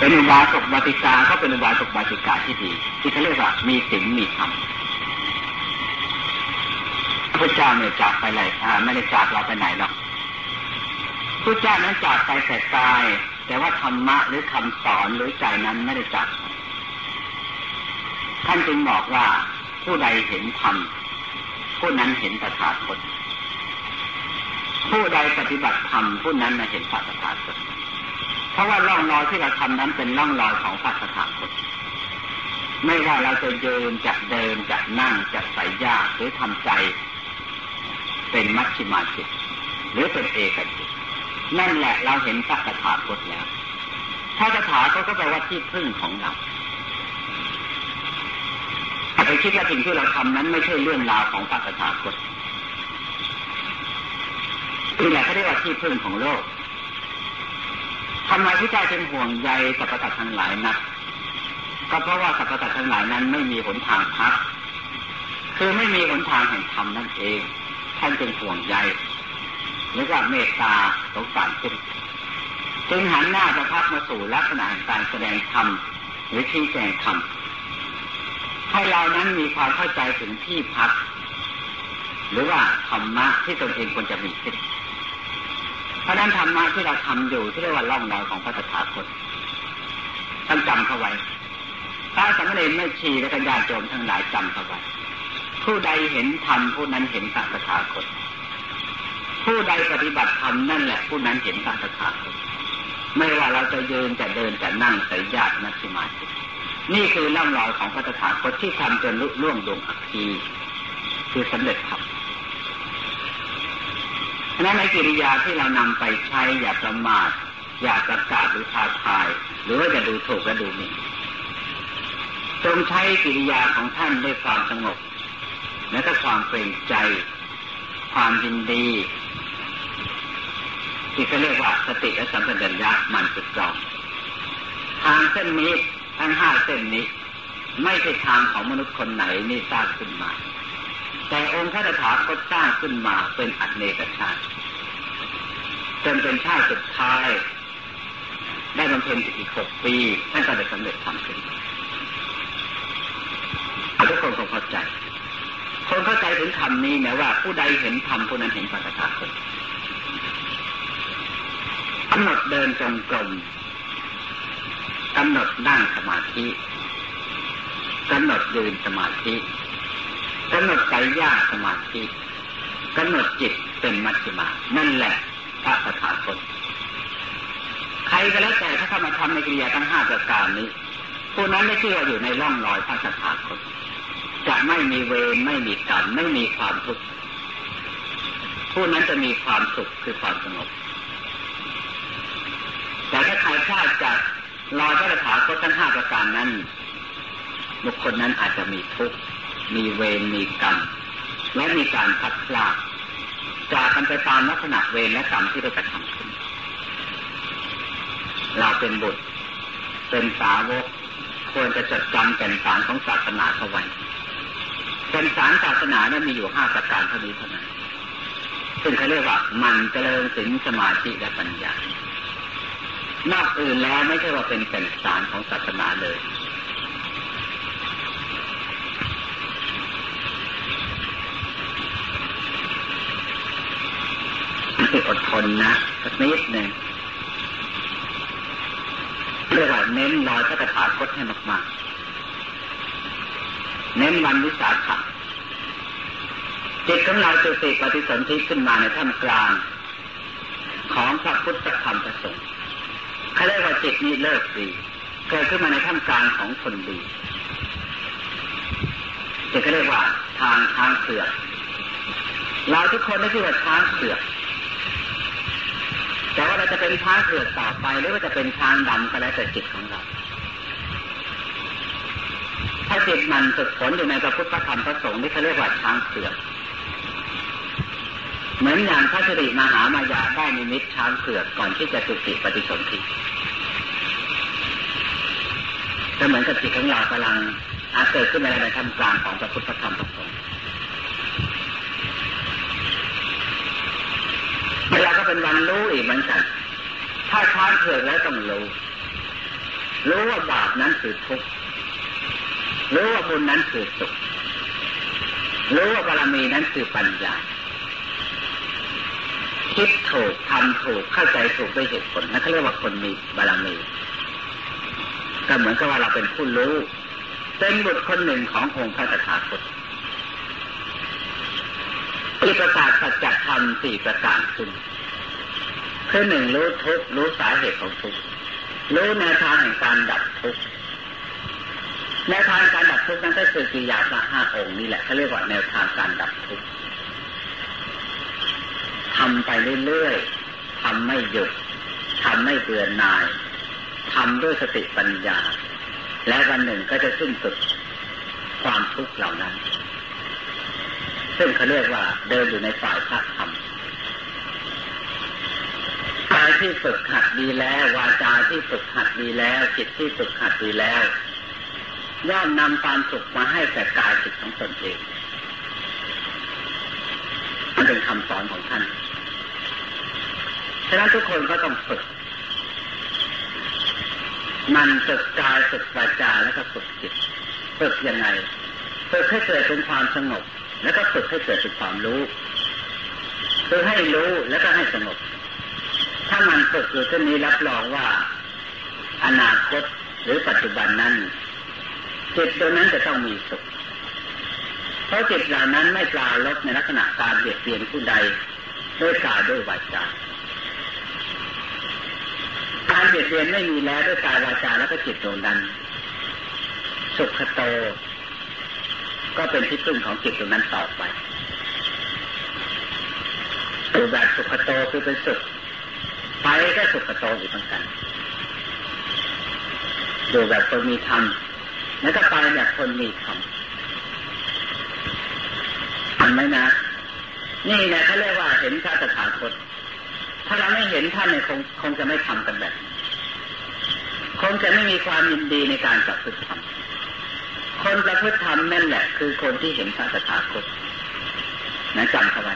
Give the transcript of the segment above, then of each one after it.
เป็นอุบาสกบาติกาก็เป็นอุบาสกบาติกาที่ดี ที่เขาเรียกว่ามีศีลมีธรรมพระเจ้าเนี่ยจากไปไหนไม่ได้จากเราไปไหนหรอกพระเจ้านั้นจากไปแต่กาย แต่ว่าธรรมะหรือคำสอนหรือใจนั้นไม่ได้จากท่านจึงบอกว่าผู้ใดเห็นธรรมผู้นั้นเห็นตถาคตผู้ใดปฏิบัติธรรมผู้นั้นมาเห็นพระตถาคต เพราะว่าล่องรอยที่เราทำนั้นเป็นล่องรอยของพระตถาคตไม่ว่าเราจะเดินจะเดินจะนั่งจะใส่ยาหรือทำใจ เป็นมัชฌิมาจิตหรือเป็นเอกจิตนั่นแหละเราเห็นพระตถาคตแล้วพระตถาคตก็แปลว่าที่พึ่งของเราไปคิดว่าสิ่งที่เราทำนั้นไม่ใช่เรื่องราวของพระตถาคตนี่แหละเขาเรียกว่าที่พึ่งของโลก ทำไมพระเจ้าจึงห่วงใยสัพพะทั้งหลายนะก็เพราะว่าสัพพะทั้งหลายนั้นไม่มีหนทางพักคือไม่มีหนทางแห่งธรรมนั่นเอง ท่านจึงห่วงใยหรือว่าเมตตาสงสารขึ้นจึงหันหน้าจะพักมาสู่ลักษณะการแสดงธรรมหรือชี้แจงธรรมให้เรานั้นมีความเข้าใจถึงที่พัก หรือว่าธรรมะที่ตนเองควรจะมีขึ้น ราะนั้นธรรมะที่เราทำอยู่ที่เรียกว่าล่องลอยของพระตถาคตท่านจำเข้าไว้ถ้าสมณเณรไม่ชีและกัญญาโจมทั้งหลายจำเข้าไว้ผู้ใดเห็นธรรมผู้นั้นเห็นพระตถาคต ผู้ใดปฏิบัติธรรมนั่นแหละผู้นั้นเห็นพระตถาคต ไม่ว่าเราจะยืนจะเดินจะนั่งใส่ญาตินักสมาธินี่คือล่องรอยของพระตถาคตที่ทำจนลุล่วงดวงอัคคีคือสำเร็จธรรมะนั้นในกิริยาที่เรานำไปใช้อย่าประมาทอย่าประกาศหรือท้าทาย หรือว่าจะดูถูกและดูหมิ่นจงใช้กิริยาของท่านด้วยความสงบ และก็ความเกรงใจ ความยินดีที่เขาเรียกว่าสติและสัมปชัญญะมันสุดจองทางเส้นนี้ทั้งห้าเส้นนี้ ไม่ใช่ทางของมนุษย์คนไหนนี่สร้างขึ้นมา แต่องค์พระตถาคตสร้างขึ้นมาเป็นอัตเนกชาติ จนเป็นชาติสุดท้าย ได้บำเพ็ญอีกหกปีท่านก็ได้สำเร็จทำขึ้นทุกคนคงเข้าใจคนเข้าใจถึงคำนี้นะว่า ผู้ใดเห็นธรรมผู้นั้นเห็นพระตถาคตกำหนดเดินจงกรมกำหนดนั่งสมาธิกำหนดยืนสมาธิกำหนดใจยาสมาธิกำหนดจิตเป็นมัชฌิมานั่นแหละ พระสถาคตใครก็แล้วแต่ถ้าเข้ามาทำในกิริยาทั้งห้าประการนี้ผู้นั้นไม่เชื่ออยู่ในร่องรอยพระสถาคตจะไม่มีเวรไม่มีกรรมไม่มีความทุกข์ผู้นั้นจะมีความสุขคือความสงบแต่ถ้าใครพลาดจากรอยพระสถาคตทั้งห้าประการนั้นบุคคลนั้นอาจจะมีทุกข์มีเวรมีกรรมและมีการพัดพลาด จากกันไปตามลักษณะเวรและกรรมที่ได้กระทำขึ้น เราเป็นบุตร เป็นสาวก ควรจะจดจำแก่นสารของศาสนาเข้าไว้แก่นสารศาสนานั้นมีอยู่ห้าประการเท่านี้เท่านั้นซึ่งเขาเรียกว่ามันเจริญสิงสมาธิและปัญญานอกอื่นแล้วไม่ใช่ว่าเป็นแก่นสารของศาสนาเลย อดทนนะสักนิดหนึ่งเรียกว่าเน้นรอยพระตถาคตให้มากๆ เน้นวันวิสาขะจิตของเราจะติปฏิสนธิขึ้นมาในท่ามกลาง ของพระพุทธธรรมประสงค์เขาเรียกว่าจิตนี้เลิกดีเกิดขึ้นมาในท่ามกลางของคนดีจะเขาเรียกว่าทางทางเสือกเราทุกคนได้ชื่อว่าทางเสือก แต่ว่าเราจะเป็นช้างเผือกต่อไปหรือว่าจะเป็นช้างดำก็แล้วแต่จิตของเรา ถ้าจิตมันฝึกฝนอยู่ในพระพุทธธรรมพระสงฆ์นี่เขาเรียกว่าช้างเผือก เหมือนอย่างพระสิริมหามายาได้นิมิตช้างเผือกก่อนที่จะสุติปฏิสนธิก็เหมือนกับจิตของเรากำลังอาเกิดขึ้นในธรรมกลางของพระพุทธธรรมพระสงฆ์ เวลาก็เป็นวันรู้อีกเหมือนกัน ถ้าช้างเผือกแล้วต้องรู้ รู้ว่าบาปนั้นคือทุกข์ รู้ว่าบุญนั้นคือสุข รู้ว่าบารมีนั้นคือปัญญา คิดถูกทำถูกเข้าใจถูกด้วยเหตุผลนั่นเขาเรียกว่าคนมีบารมี ก็เหมือนกับว่าเราเป็นผู้รู้ เป็นบุตรคนหนึ่งขององค์พระตถาคตที่ประกาศสัจธรรมสี่ประการขึ้น คือหนึ่งรู้ทุกรู้สาเหตุของทุกรู้แนวทางแห่งการดับทุกแนวทางการดับทุกนั้นก็คือกิยาพระห้าองค์นี่แหละเขาเรียกว่าแนวทางการดับทุกทำไปเรื่อยๆทำไม่หยุดทำไม่เบื่อหน่ายทำด้วยสติปัญญา และวันหนึ่งก็จะสิ้นสุดความทุกข์เหล่านั้น ซึ่งเขาเรียกว่าเดินอยู่ในฝ่ายพระธรรม ที่ฝึกหัดดีแล้ว วาจาที่ฝึกหัดดีแล้ว จิตที่ฝึกหัดดีแล้วย่อมนำความสุขมาให้แก่กายจิตของตนเองมันเป็นคำสอนของท่านฉะนั้นทุกคนก็ต้องฝึก มันฝึกกายฝึกวาจาแล้วก็ฝึกจิต ฝึกยังไง ฝึกให้เกิดเป็นความสงบ แล้วก็ฝึกให้เกิดเป็นความรู้ ฝึกให้รู้แล้วก็ให้สงบ ถ้ามันฝึกอยู่ที่นี้รับรองว่า อนาคตหรือปัจจุบันนั้นจิตตัวนั้นจะต้องมีสุข เพราะจิตเหล่านั้นไม่ปลาลบในลักษณะการเบียดเบียนผู้ใดด้วยกายด้วยวาจาการเบียดเบียนไม่มีแล้วด้วยกายวาจาแล้วก็จิตดวงนั้นสุขโต ก็เป็นที่พึ่งของจิตตรงนั้นต่อไปดูแบบสุขโตคือเป็นสุข ก็สุขโตอีกเหมือนกันดูแบบคนมีธรรมแล้วก็ไปแบบคนมีธรรมทำไหมนะ นี่แหละเขาเรียกว่าเห็นพระตถาคตถ้าเราไม่เห็นท่านเนี่ยคงคงจะไม่ทำกันแบบคงจะไม่มีความยินดีในการประพฤติธรรมคนประพฤติธรรมนั่นแหละ คือคนที่เห็นพระตถาคตนะจำเขาไว้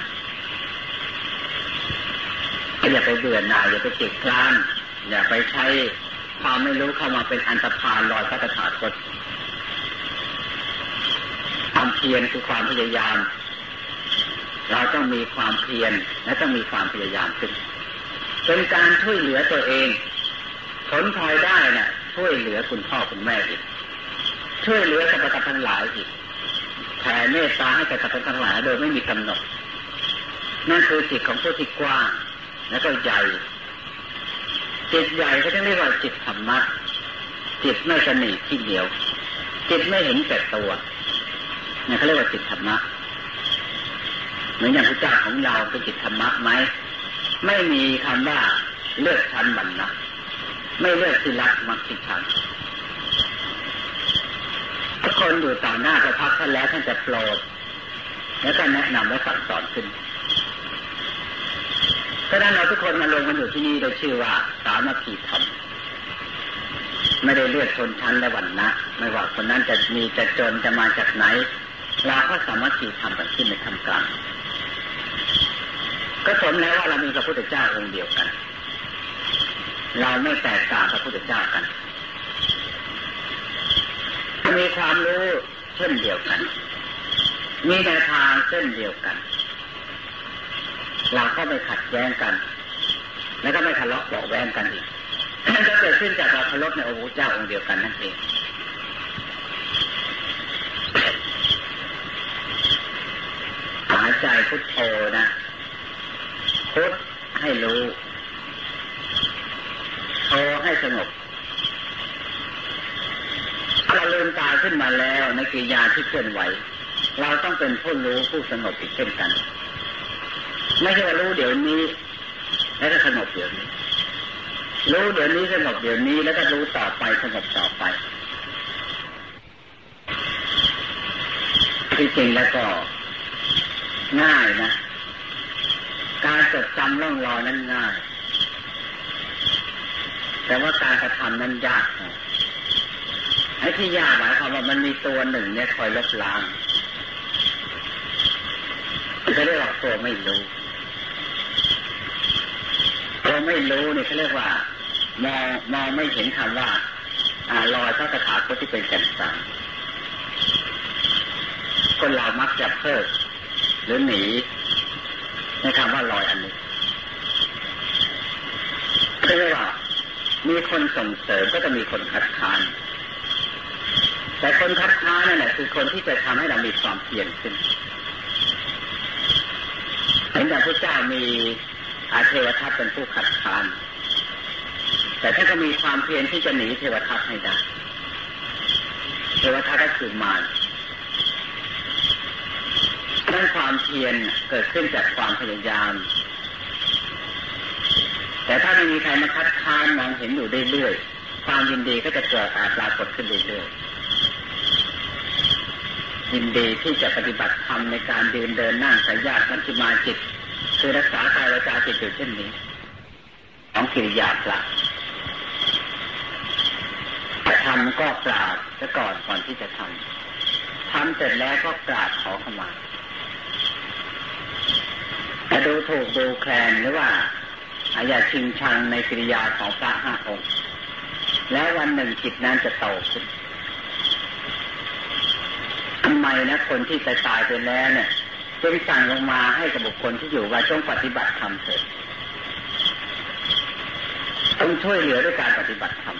อย่าไปเบื่อหน่ายอย่าไปเก็บกล้านอย่าไปใช้ความไม่รู้เข้ามาเป็นอันตรพานลอยพระตถาคตความเพียรคือความพยายาม เราต้องมีความเพียรและต้องมีความพยายามขึ้นเป็นการช่วยเหลือตัวเองผลพลอยได้นะ่ะ ช่วยเหลือคุณพ่อคุณแม่อีก ช่วยเหลือสรรพสัตว์ทั้งหลายอีกแผ่เมตตาให้กับสรรพสัตว์ทั้งหลายโดยไม่มีกำหนดนั่นคือจิตของผู้ที่กว้าง และก็ใหญ่จิตใหญ่ก็ต้องเรียกว่าจิตธรรมะจิตไม่สนิทที่เดียว จิตไม่เห็นแต่ตัวนี่เขาเรียกว่าจิตธรรมะเหมือนอย่างพระเจ้าของเราเป็นจิตธรรมะไหมไม่มีคำว่าเลือกชั้นบรรณะไม่เลือกที่รักมักที่ชังทุกคนอยู่ต่อหน้าจะพักท่านแล้วท่านจะโปรดแล้วก็แนะนำและสั่งสอนขึ้น ก็นั้นเราทุกคนมาลงกันอยู่ที่นี่โดยชื่อว่าสามัคคีธรรมไม่ได้เลือกชนชั้นและวันนะไม่ว่าคนนั้นจะมีจะจนจะมาจากไหนเราก็สามัคคีทำกันขึ้นในทำกลางก็สมแล้วว่าเรามีพระพุทธเจ้าองค์เดียวกัน เราไม่แตกต่างพระพุทธเจ้ากันมีความรู้เช่นเดียวกัน มีแนวทางเช่นเดียวกัน เราก็ไม่ขัดแย้งกัน แล้วก็ไม่ทะเลาะเบาแวงกันอีกจะเกิดขึ้นจากเราเคารพในองค์เจ้าองค์เดียวกันนั่นเองหายใจพุทโธนะพุทให้รู้โธให้สงบเราลืมตาขึ้นมาแล้วในกิริยาที่เคลื่อนไหว เราต้องเป็นผู้รู้ผู้สงบอีกเช่นกัน ไม่ใช่ว่ารู้เดี๋ยวนี้ แล้วก็สงบเดี๋ยวนี้ รู้เดี๋ยวนี้สงบเดี๋ยวนี้ แล้วก็รู้ต่อไปสงบต่อไปที่จริงแล้วก็ง่ายนะ การจดจำร่องรอยนั้นง่าย แต่ว่าการกระทำนั้นยากไอ้ที่ยากหมายความว่ามันมีตัวหนึ่งเนี่ยคอยลบล้างก็เรียกว่าตัวไม่รู้ ตัวไม่รู้เนี่ยเขาเรียกว่ามองมองไม่เห็นคำว่าลอยพระคาถาคตที่เป็นแก่นสารคนเรามักจะเพิกหรือหนีในคำว่าลอยอันนี้เรียกว่ามีคนส่งเสริมก็จะมีคนคัดค้านแต่คนคัดค้านนั่นแหละคือคนที่จะทำให้เรามีความเพียรขึ้นเห็นแต่พระเจ้ามี อาเทวทัพเป็นผู้คัดค้าน แต่ท่านก็มีความเพียรที่จะหนีเทวทัพให้ได้ เทวทัพก็คือมารนั่นความเพียรเกิดขึ้นจากความพยายาม แต่ถ้าไม่มีใครมาคัดค้านมองเห็นอยู่เรื่อยๆ ความยินดีก็จะเกิดอาปรากฏขึ้นเรื่อยๆ ยินดีที่จะปฏิบัติธรรมในการเดินเดินนั่งสายญาติมัชฌิมาจิต คือรักษากายวาจาจิตอยู่เช่นนี้ของกิริยาพระจะทำก็กราบซะก่อนก่อนที่จะทำทำเสร็จแล้วก็กราบขอขมาจะดูถูกดูแคลนหรือว่าอาอย่าชิงชังในกิริยาของพระห้าองค์ แล้ววันหนึ่งจิตนั้นจะโตขึ้นทำไมนะคนที่ตายตายไปแล้วเนี่ย จึงสั่งลงมาให้กับบุคคลที่อยู่ว่าจงปฏิบัติธรรมเถิดต้องช่วยเหลือด้วยการปฏิบัติธรรม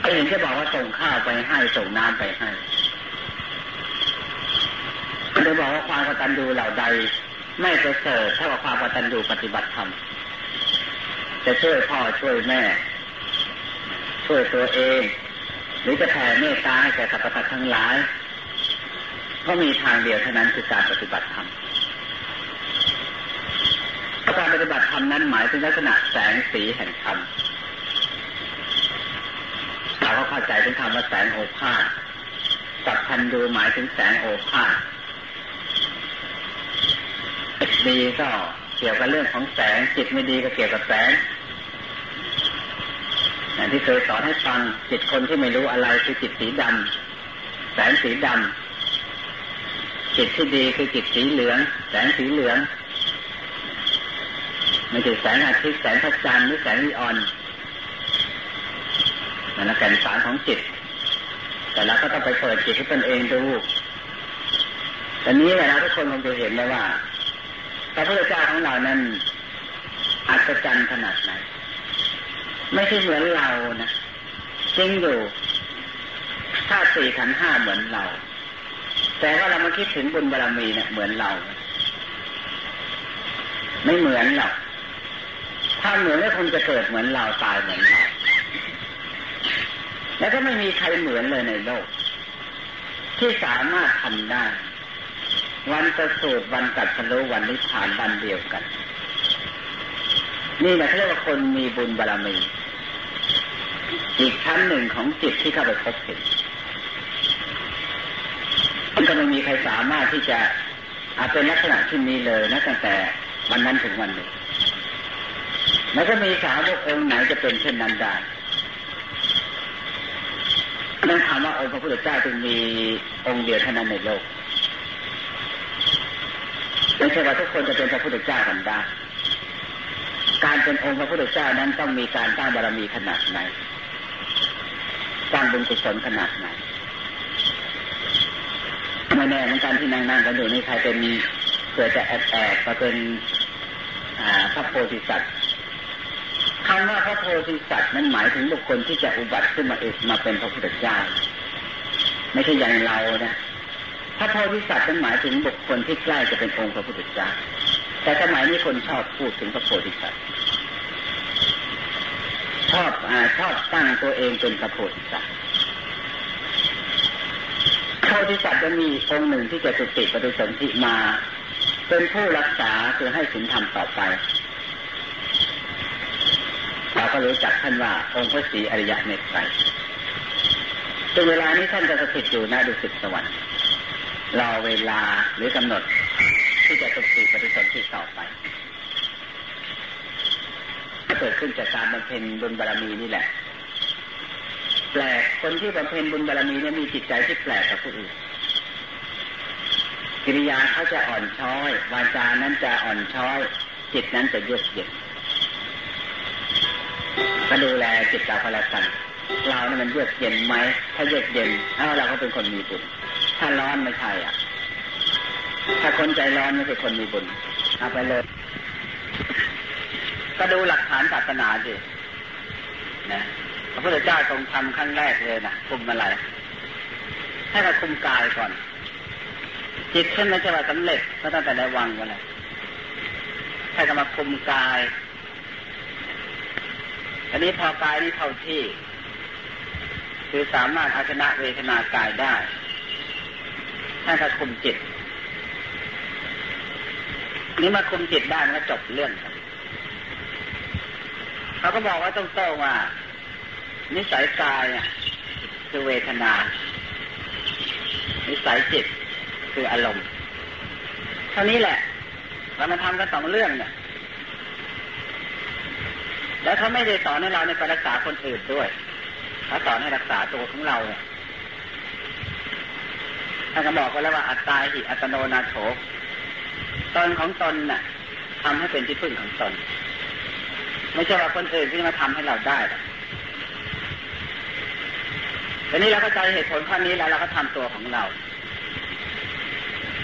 ไอ้เห็นแค่บอกว่าส่งข้าวไปให้ส่งน้ำไปให้จะบอกว่าความกตัญญูเหล่าใด ไม่ประเสริฐเท่ากับความกตัญญูปฏิบัติธรรมจะช่วยพ่อช่วยแม่ ช่วยตัวเอง หรือจะแผ่เมตตาให้แก่สรรพสัตว์ทั้งหลาย ก็มีทางเดียวเท่านั้นคือการปฏิบัติธรรมการปฏิบัติธรรมนั้นหมายถึงลักษณะแสงสีแห่งธรรมเราก็เข้าใจถึงคำว่าแสงโอภาสสัพพันดูหมายถึงแสงโอภาสดีก็เกี่ยวกับเรื่องของแสงจิตไม่ดีก็เกี่ยวกับแสงอย่างที่เคยสอนให้ฟังจิตคนที่ไม่รู้อะไรคือจิตสีดำแสงสีดำ จิตที่ดีคือจิตสีเหลือง แสงสีเหลืองไม่ใช่แสงอาทิตย์แสงพระจันทร์หรือแสงนีออนนั่นแก่นสารของจิต แต่เราก็ต้องไปเปิดจิตให้ตนเองดูตอนนี้เวลาทุกคนคงจะเห็นแล้วว่าพระพุทธเจ้าของเรานั้นอัศจรรย์ขนาดไหนไม่ใช่เหมือนเรานะจริงอยู่ถ้าสี่ขันห้าเหมือนเรา แต่ว่าเรามาคิดถึงบุญบารรมีเนี่ยเหมือนเรา ไม่เหมือนหรอกถ้าเหมือนแล้วคงจะเกิดเหมือนเราตายเหมือนเราแล้วก็ไม่มีใครเหมือนเลยในโลก ที่สามารถทำได้ วันประสูติวันกัดสรุวันนิพพานวันเดียวกัน นี่แหละเขาเรียกว่าคนมีบุญบารรมี อีกชั้นหนึ่งของจิตที่เข้าไปพบเห็น มันก็ไม่มีใครสามารถที่จะอาจเป็นลักษณะที่นี้เลยนะตั้งแต่วันนั้นถึงวันนี้แล้วก็มีสาวกองค์ไหนจะเป็นเช่นนั้นได้นั่นคำว่าองค์พระพุทธเจ้าจึงมีองค์เดียวเท่านั้นในโลกไม่ใช่ว่าทุกคนจะเป็นพระพุทธเจ้ากันได้ การเป็นองค์พระพุทธเจ้านั้นต้องมีการตั้งบารมีขนาดไหนสร้างบุญกุศลขนาดไหน ไม่แน่เหมือนกันที่นั่งนั่งกันอยู่นี่ใครเป็นเกิดจะแอบแอบมาเป็นพระโพธิสัตว์คำว่าพระโพธิสัตว์นั้นหมายถึงบุคคลที่จะอุบัติขึ้นมาเองมาเป็นพระพุทธเจ้า ไม่ใช่อย่างเรานะพระโพธิสัตว์นั้นหมายถึงบุคคลที่ใกล้จะเป็นองค์พระพุทธเจ้า แต่สมัยนี้คนชอบพูดถึงพระโพธิสัตว์ชอบอชอบตั้งตัวเองเป็นพระโพธิสัตว์ พธิสัตว์จะมีองค์หนึ่งที่จะสุติปฏิสนธิมา เป็นผู้รักษาคือให้สินธรรมต่อไป เราก็รู้จักท่านว่าองค์พระศรีอริยะเมตไตรจนเวลานี้ท่านจะสถิตอยู่หน้าดุสิตสวรรค์รอเวลาหรือกำหนด ที่จะสุติปฏิสนธิต่อไปเกิดขึ้นจากการบำเพ็ญบุญบารรมีนี่แหละ แปลก คนที่บำเพ็ญบุญบารรมีเนี่ยมีจิตใจที่แปลกกับผู้อื่นกิริยาเขาจะอ่อนช้อย วาจานั้นจะอ่อนช้อย จิตนั้นจะเยือกเย็นก็ดูแลจิตใจพละกันเราเนี่ยมันเยือกเย็นไหม ถ้าเยือกเย็นอ้าวเราก็เป็นคนมีบุญ ถ้าร้อนไม่ใช่อะ ถ้าคนใจร้อนไม่ใช่คนมีบุญเอาไปเลย ก็ดูหลักฐานศาสนาดินะ พระพุทธเจ้าทรงทำขั้งแรกเลยนะคุมอะไร ให้เราคุมกายก่อน จิตขึ้นไม่ใช่ว่าสำเร็จก็ตั้งแต่ในวังกันเลยให้ก็มาคุมกาย อันนี้พอกายนี้เข้าที่ คือสามารถอาชนะเวทนากายได้ให้ก็คุมจิต นี้มาคุมจิตได้มันก็จบเรื่องเขาก็บอกว่าต้องโต้ว่า นิสัยกายเนี่ยคือเวทนา นิสัยจิตคืออารมณ์ เท่านี้แหละ เรามาทำกันสองเรื่องเนี่ยแล้วเขาไม่ได้สอนให้เราในการรักษาคนอื่นด้วยเขาสอนให้รักษาตัวของเราเนี่ยท่านก็บอกไว้แล้วว่าอัตตาหิอัตโนนาโถตนของตนน่ะทำให้เป็นที่พึ่งของตน ไม่ใช่ว่าคนอื่นที่มาทำให้เราได้ ทีนี้เราก็ใจเหตุผลข้อนี้แล้วเราก็ทำตัวของเรา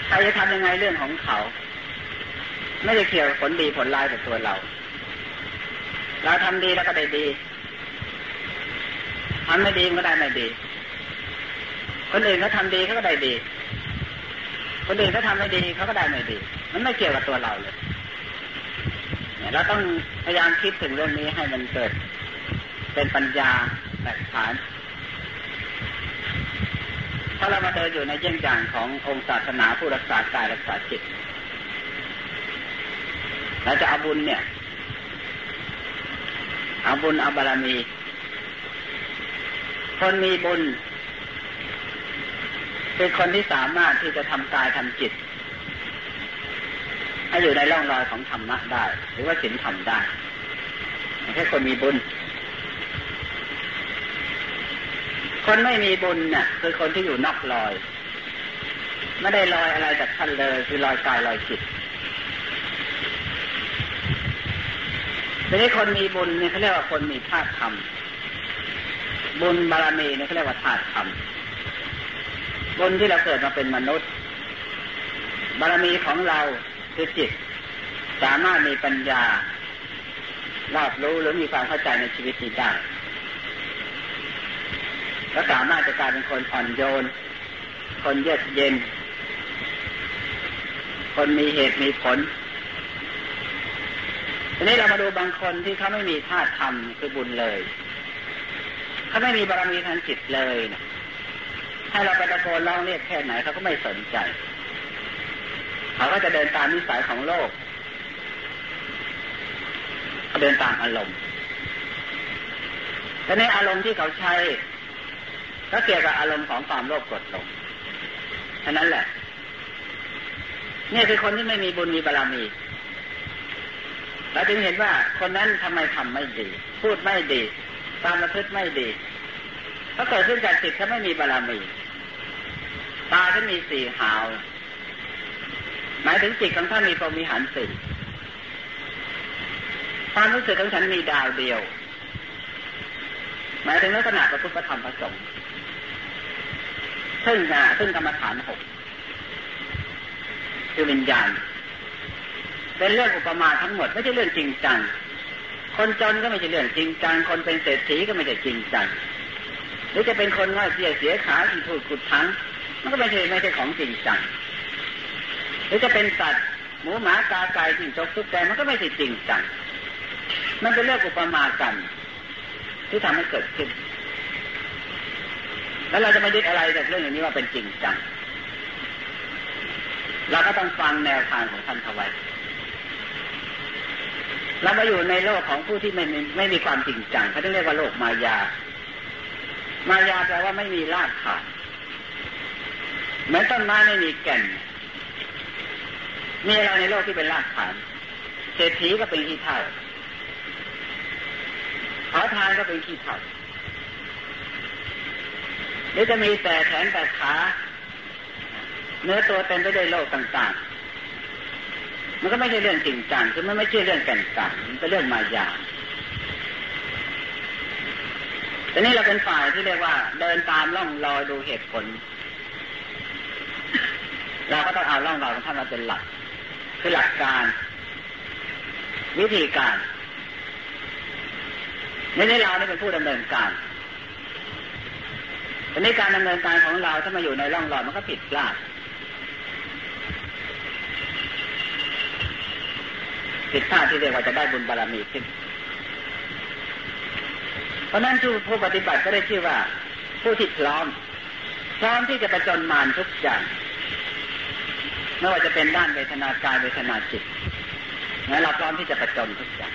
ใครจะทำยังไงเรื่องของเขา ไม่ได้เกี่ยวผลดีผลร้ายกับตัวเรา เราทำดีแล้วก็ได้ดีทำไม่ดีก็ได้ไม่ดี คนอื่นเขาทาดีเขาก็ได้ดี คนอื่นเขาทาไม่ดีเขาก็ได้ไม่ดี มันไม่เกี่ยวกับตัวเราเลยเราต้องพยายามคิดถึงเรื่องนี้ให้มันเกิด เป็นปัญญาแตกฐาน เรามาเดินอยู่ในเยี่ยงอย่างขององค์ศาสนาผู้รักษากายรักษาจิตเราจะเอาบุญเนี่ยเอาบุญเอาบารมี คนมีบุญเป็นคนที่สามารถที่จะทำกายทำจิต ให้อยู่ในร่องรอยของธรรมะได้ หรือว่าศีลธรรมได้แค่คนมีบุญ คนไม่มีบุญเนี่ยคือคนที่อยู่นอกลอย ไม่ได้ลอยอะไรจากท่านเลย คือลอยกายลอยจิตทีนี้คนมีบุญเนี่ยเขาเรียกว่าคนมีธาตุธรรม บุญบารมีเนี่ยเขาเรียกว่าธาตุธรรม บุญที่เราเกิดมาเป็นมนุษย์ บารมีของเราคือจิต สามารถมีปัญญารอบรู้หรือมีความเข้าใจในชีวิตนี้ได้ ก็สามารถจะกลายเป็นคนอ่อนโยน คนเยือกเย็น คนมีเหตุมีผลทีนี้เรามาดูบางคนที่เขาไม่มีธาตุธรรมคือบุญเลยเขาไม่มีบารมีทางจิตเลยนะให้เราไปตะโกนร้องเรียกแค่ไหนเขาก็ไม่สนใจ เขาก็จะเดินตามนิสัยของโลกเขาเดินตามอารมณ์แต่ในอารมณ์ที่เขาใช้ ก็เกี่ยวกับอารมณ์ของความโลภกดลงฉะนั้นแหละนี่คือคนที่ไม่มีบุญมีบารมีเราจึงเห็นว่าคนนั้นทำไมทำไม่ดี พูดไม่ดีตามประพฤติไม่ดีเขาเกิดขึ้นจากจิตเขาไม่มีบารมี ตาท่านมีสี่หาว หมายถึงจิตของท่านมีพรมีหันสี่ความรู้สึกของฉันมีดาวเดียว หมายถึงลักษณะประพฤติธรรมประสงค์ ซึ่งซึ่งกรรมฐานหกคือวิญญาณ เป็นเรื่องอุปมาทั้งหมดไม่ใช่เรื่องจริงจัง คนจนก็ไม่ใช่เรื่องจริงจัง คนเป็นเศรษฐีก็ไม่ใช่จริงจัง หรือจะเป็นคนง่อยเสียเสียขาที่ถูกขุดทั้ง มันก็ไม่ใช่ไม่ใช่ของจริงจัง หรือจะเป็นสัตว์หมูหมากาไก่ที่จกทุกแกมันก็ไม่ใช่จริงจัง มันเป็นเรื่องอุปมากันที่ทำให้เกิดขึ้น แล้วเราจะไม่ยึดอะไรจากเรื่องอย่างนี้ว่าเป็นจริงจัง เราก็ต้องฟังแนวทางของท่านเอาไว้เรามาอยู่ในโลกของผู้ที่ไม่ไม่ไม่มีความจริงจังเขาเรียกว่าโลกมายา มายาแปลว่าไม่มีรากฐานเหมือนต้นไม้ไม่มีแก่น มีอะไรในโลกที่เป็นรากฐานเศรษฐีก็เป็นขี้เถ้าขอทานก็เป็นขี้เถ้า รือจะมีแต่แขนแต่ขาเนื้อตัวเต็มไปด้วยโรคต่างๆ มันก็ไม่ใช่เรื่องจริงจังคือมันไม่ใช่เรื่องแก่นกลางมันเป็นเรื่องมายาทีนี้เราเป็นฝ่ายที่เรียกว่า เดินตามล่องรอยดูเหตุผล เราก็ต้องเอาล่องรอยของท่านมาเป็นหลัก คือหลักการ วิธีการไม่ใช่เรานี่เป็นผู้ดำเนินการ ทีนี้การดำเนินการของเราถ้ามาอยู่ในร่องรอยมันก็ผิดพลาดผิดพลาดที่เรียกว่าจะได้บุญบารรมีขึ้น เพราะนั้นผู้ปฏิบัติก็ได้ชื่อว่า ผู้ที่พร้อม พร้อมที่จะประจนมานทุกอย่างไม่ว่าจะเป็นด้านเวทนากายเวทนาจิตนั้นเราพร้อมที่จะประจนทุกอย่าง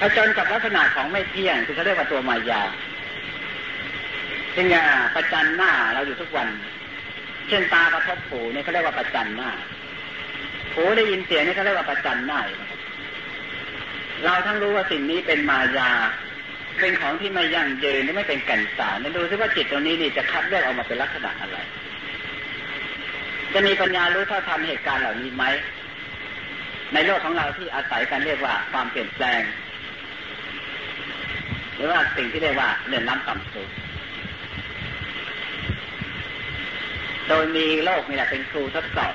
ประจนกับลักษณะของไม่เที่ยงที่เขาเรียกว่าตัวมายา ซึ่งประจันหน้าเราอยู่ทุกวัน เช่นตากระทบหูเนี่ยเขาเรียกว่าประจันหน้าหูได้ยินเสียงนี่เขาเรียกว่าประจันหน้าเราทั้งรู้ว่าสิ่งนี้เป็นมายา เป็นของที่ไม่ยั่งยืนไม่เป็นกันสารดูซิว่าจิตตรงนี้นี่จะคัดเลือกออกมาเป็นลักษณะอะไร จะมีปัญญารู้เท่าทันเหตุการณ์เหล่านี้ไหมในโลกของเราที่อาศัยกันเรียกว่าความเปลี่ยนแปลง หรือว่าสิ่งที่เรียกว่าเรื่องน้ำต่ำสูง โดยมีโลกนี่แหละเป็นครูทดสอบ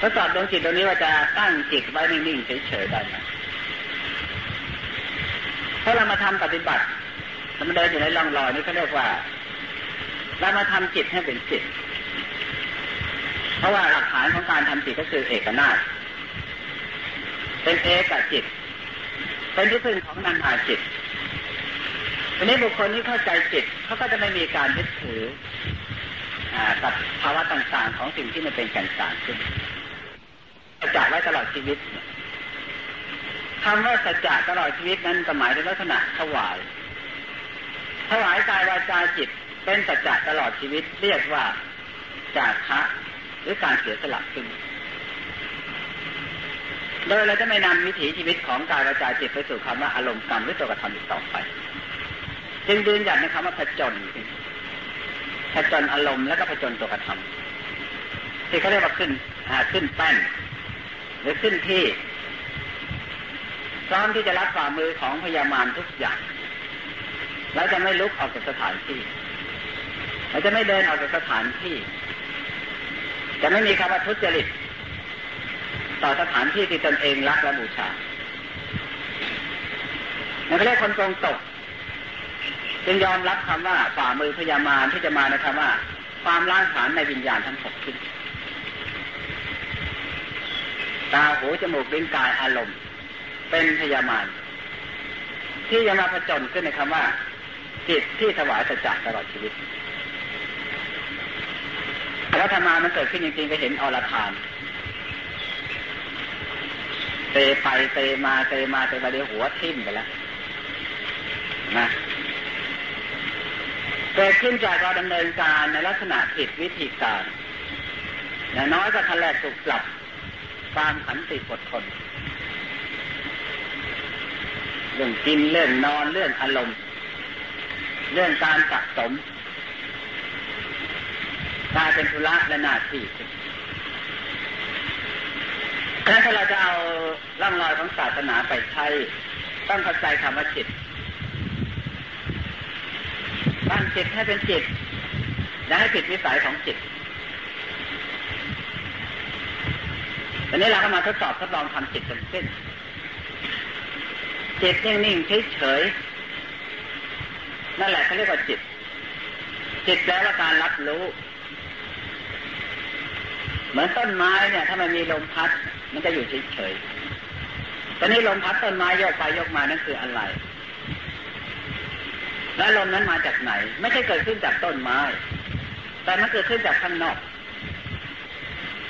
ทดสอบดวงจิตตรงนี้ว่าจะตั้งจิตไว้นิ่งๆเฉยๆได้ไหมถ้าเรามาทำปฏิบัติเรามเดินอยู่ในร่องรอยนี่เขาเรียกว่าเรามาทำจิตให้เป็นจิต เพราะว่าหลักฐานของการทำจิตก็คือเอกนาฏเป็นเอกจิต เป็นที่พึ่งของนันหาจิต ทีนี้บุคคลที่เข้าใจจิตเขาก็จะไม่มีการยึดถือกับภาวะต่างๆ ของสิ่งที่มันเป็นแก่นสารขึ้นสัจจะไว้ตลอดชีวิตคำว่าสัจจะตลอดชีวิตนั้นหมายถึงลักษณะถวายถวายกายวาจาจิตเป็นสัจจะตลอดชีวิตเรียกว่าจาคะหรือการเสียสละขึ้น โดยเราจะไม่นำวิถีชีวิตของกายวาจาจิตไปสู่คำว่าอารมณ์กรรมหรือตัวกระทำอีกต่อไป จึงยืนยันในคำว่าผจญผจญอารมณ์แล้วก็ผจญตัวกระทำที่เขาเรียกว่าขึ้นหาขึ้นแป้นหรือขึ้นที่พร้อมที่จะรับฝ่ามือของพยามารทุกอย่างเราจะไม่ลุกออกจากสถานที่เราจะไม่เดินออกจากสถานที่ จะไม่มีคำว่าทุจริตต่อสถานที่ที่ตนเองรักและบูชาในประเทศคนตรงตก จึงยอมรับคำว่าฝ่ามือพยามารที่จะมาในคำว่า ความล้างผลาญในวิญญาณทั้งหกขึ้นตาหูจมูกลิ้นกายอารมณ์ เป็นพยามารที่จะมาผจญขึ้นในคำว่า จิตที่ถวายสัจจะตลอดชีวิตแล้วธรรมามันเกิดขึ้นจริงๆก็เห็นอรทานเตไปเตมาเตมาเตะมาเดี๋ยวหัวทิ่มไปแล้วนะ เกิดขึ้นจากการดำเนินการในลักษณะผิดวิธีการอย่างน้อยก็ทันแรกถูกปรับความขันติอดทนเรื่องกินเรื่องนอนเรื่องอารมณ์ เรื่องการสะสมกลายเป็นธุระและหน้าที่ถ้าเราจะเอาร่องรอยของศาสนาไปใช้ ต้องเข้าใจคำว่าจิต ตั้งจิตให้เป็นจิตและให้ผิดวิสัยของจิตตอนนี้เราก็มาทดสอบทดลองทำจิตกันขึ้นจิตนิ่งๆเฉยๆนั่นแหละเขาเรียกว่าจิต จิตแปลว่าการรับรู้ เหมือนต้นไม้เนี่ย ถ้ามันมีลมพัด มันจะอยู่เฉยๆตอนนี้ลมพัดต้นไม้โยกไปโยกมานั่นคืออะไร และลมนั้นมาจากไหน ไม่ใช่เกิดขึ้นจากต้นไม้ แต่มันเกิดขึ้นจากข้างนอก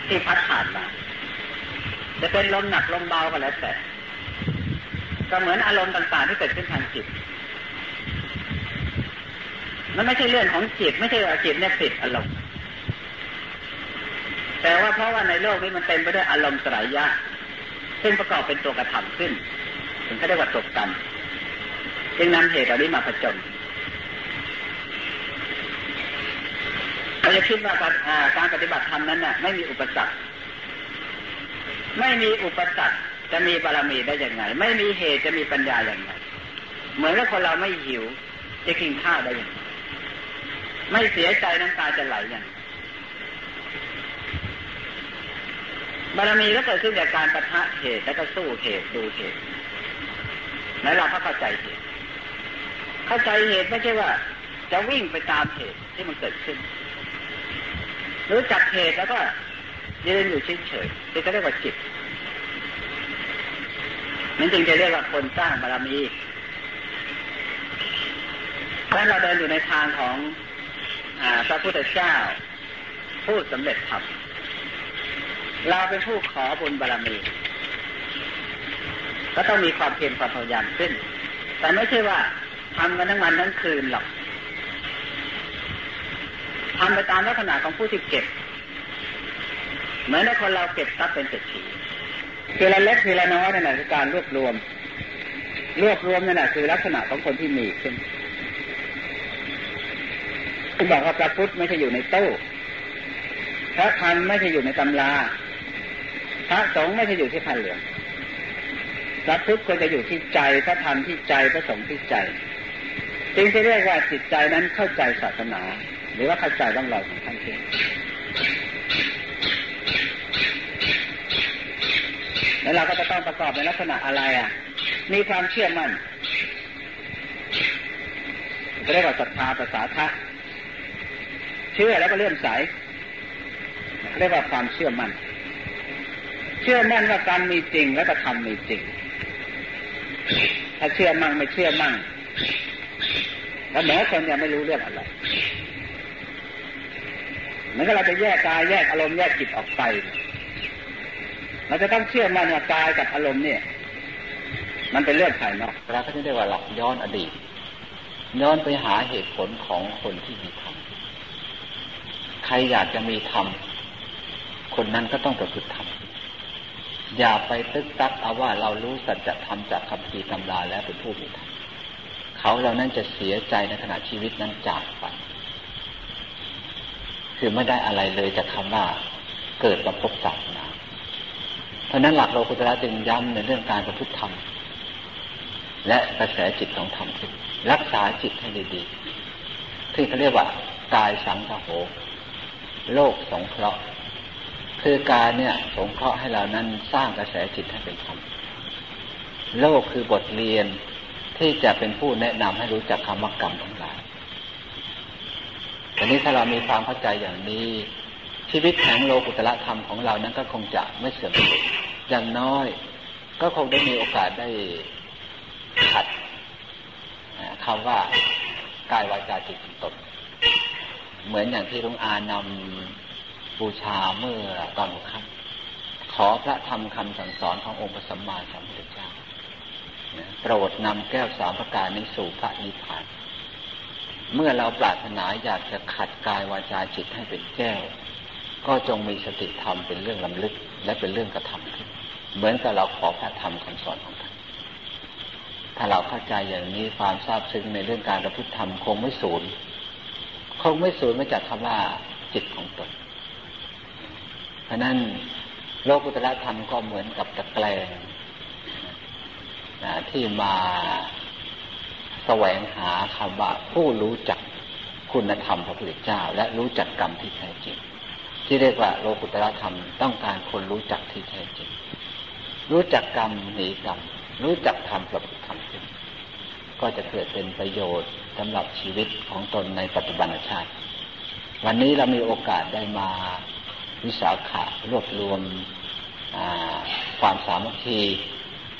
ที่พัดผ่านมา จะเป็นลมหนักลมเบาก็แล้วแต่ก็เหมือนอารมณ์ต่างๆที่เกิดขึ้นทางจิต มันไม่ใช่เรื่องของจิต ไม่ใช่ว่าจิตเนี่ยผิดอารมณ์ แต่ว่าเพราะว่าในโลกนี้มันเต็มไปด้วยอารมณ์สลายยะซึ่งประกอบเป็นตัวกระทำขึ้น ถึงเขาเรียกว่าตกกัน จึงนำเหตุเหล่านี้มาผจญ เราจะคิดว่าการปฏิบัติธรรมนั้นน่ะไม่มีอุปสรรค ไม่มีอุปสรรคจะมีบารมีได้อย่างไง ไม่มีเหตุจะมีปัญญาอย่างไรเหมือนกับคนเราไม่หิว จะกินข้าวได้อย่างไรไม่เสียใจน้ำตาจะไหลอย่างบารมีก็เกิดขึ้นจากการปะทะเหตุแล้วก็สู้เหตุดูเหตุแล้วเราก็เข้าใจเหตุ เข้าใจเหตุไม่ใช่ว่า จะวิ่งไปตามเหตุที่มันเกิดขึ้น รู้จักเหตุแล้วก็ยืนอยู่เฉยๆที่เขาเรียกว่าจิตนั่นจึงจะเรียกว่าคนสร้างบารมีถ้าเราเดินอยู่ในทางของอพระพุทธเจ้าพูดสำเร็จธรรมเราเป็นผู้ขอบุญบารมี ก็ต้องมีความเพียรความพยายามขึ้น แต่ไม่ใช่ว่าทำกันทั้งวันทั้งคืนหรอก ทำไปตามลักษณะของผู้ที่เก็บ เหมือนในคนเราเก็บทรัพย์เป็นเศรษฐีคือละเล็กคือละน้อยนั่นแหละคือการรวบรวม รวบรวมนั่นแหละคือลักษณะของคนที่มีขึ้นคุณบอกว่าพระพุทธไม่ใช่อยู่ในตู้พระธรรมไม่ใช่อยู่ในตำราพระสงฆ์ไม่ใช่อยู่ที่พันเหลืองพระพุทธควรจะอยู่ที่ใจพระธรรมที่ใจพระสงฆ์ที่ใจ จึงจะเรียกว่าจิตใจนั้นเข้าใจศาสนา หรือว่าเข้าใจร่องเรอยของท่านเองแล้วเราก็จะต้องประกอบในลักษณะอะไรอะ มีความเชื่อมั่นเรียกว่าศรัทธาภาษาทะเชื่อแล้วก็เลื่อมใสเรียกว่าความเชื่อมั่น เชื่อมั่นว่าการมีจริงแล้วก็ทำมีจริง ถ้าเชื่อมั่งไม่เชื่อมั่งแล้วแม้คนยังไม่รู้เรื่องอะไร มือนกับเราจะแยกกายแยกอารมณ์แยกจิตออกไป เราจะต้องเชื่อมันว่ากายกับอารมณ์เนี่ย มันเป็นเรื่องภายนอกเราก็จะเรียกว่าหลักย้อนอดีต ย้อนไปหาเหตุผลของคนที่มีธรรมใครอยากจะมีธรรมคนนั้นก็ต้องประพฤติธรรมอย่าไปตึกตักเอาว่าเรารู้สัจธรรมจากคำพีตำราแล้วเป็นผู้มีธรรมเขาเรานั้นจะเสียใจในขณะชีวิตนั้นจากไป คือไม่ได้อะไรเลยจากคาว่าเกิดมาพบศาสนาเพราะนั้นหลักโลกุตระจึงย้ำในเรื่องการประพฤติธรรม และกระแสจิตของธรรมขึ้นรักษาจิตให้ดีๆที่เขาเรียกว่ากายสังโหโลกสงเคราะห์ คือการเนี่ย สงเคราะห์ให้เรานั้นสร้างกระแสจิตให้เป็นธรรมโลกคือบทเรียนที่จะเป็นผู้แนะนำให้รู้จักคำว่ากรรมทั้งหลาย แต่นี้ถ้าเรามีความเข้าใจอย่างนี้ ชีวิตแห่งโลกุตละธรรมของเรานั้นก็คงจะไม่เสื่อมไปอย่างน้อย ก็คงได้มีโอกาสได้ขัดคำว่ากายวาจาจิตตนเหมือนอย่างที่ลุงอานำบูชาเมื่อตอนค่ำขอพระธรรมคำสั่งสอนขององค์พระสัมมาสัมพุทธเจ้าโปรดนำแก้วสามประการนี้สู่พระนิพพาน เมื่อเราปรารถนาอยากจะขัดกายวาจาจิตให้เป็นแก้ว ก็จงมีสติธรรมเป็นเรื่องลำลึก และเป็นเรื่องกระทำขึ้นเหมือนกับเราขอพระธรรมคำสอนของท่านถ้าเราเข้าใจอย่างนี้ความทราบซึ้งในเรื่องการประพฤติธรรมคงไม่สูญคงไม่สูญมาจากคำว่าจิตของตนเพราะนั้นโลกุตละธรรมก็เหมือนกับตะแกรงที่มา แสวงหาคำว่าผู้รู้จักคุณธรรมพระพุทธเจ้า และรู้จักกรรมที่แท้จริง ที่เรียกว่าโลกุตละธรรมต้องการคนรู้จักที่แท้จริง รู้จักกรรมหนีกรรมรู้จักธรรมประพฤติธรรมขึ้นก็จะเกิดเป็นประโยชน์สำหรับชีวิตของตนในปัจจุบันชาติ วันนี้เรามีโอกาสได้มาวิสาขะรวบรวมความสามัคคี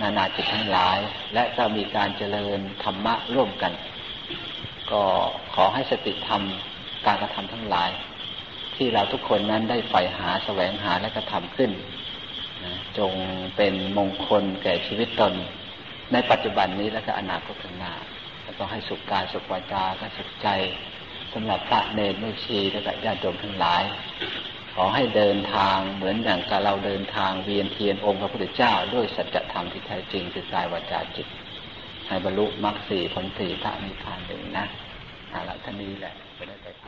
นานาจิตทั้งหลาย และก็มีการเจริญธรรมะร่วมกัน ก็ขอให้สติธรรมการกระทำทั้งหลาย ที่เราทุกคนนั้นได้ใฝ่หาแสวงหาและกระทำขึ้นจงเป็นมงคลแก่ชีวิตตน ในปัจจุบันนี้และก็อนาคตข้างหน้าแล้วก็ให้สุขกายสุขวาจาก็สุขใจสำหรับพระเนรแม่ชีและก็ญาติโยมทั้งหลาย ขอให้เดินทางเหมือนอย่างกับเราเดินทางเวียนเทียนองค์พระพุทธเจ้า ด้วยสัจธรรมที่แท้จริงคือกายวาจาจิต ให้บรรลุมรรคสี่ผลสี่พระนิพพานหนึ่งนะอาละท่านนี้แหละจะได้ไป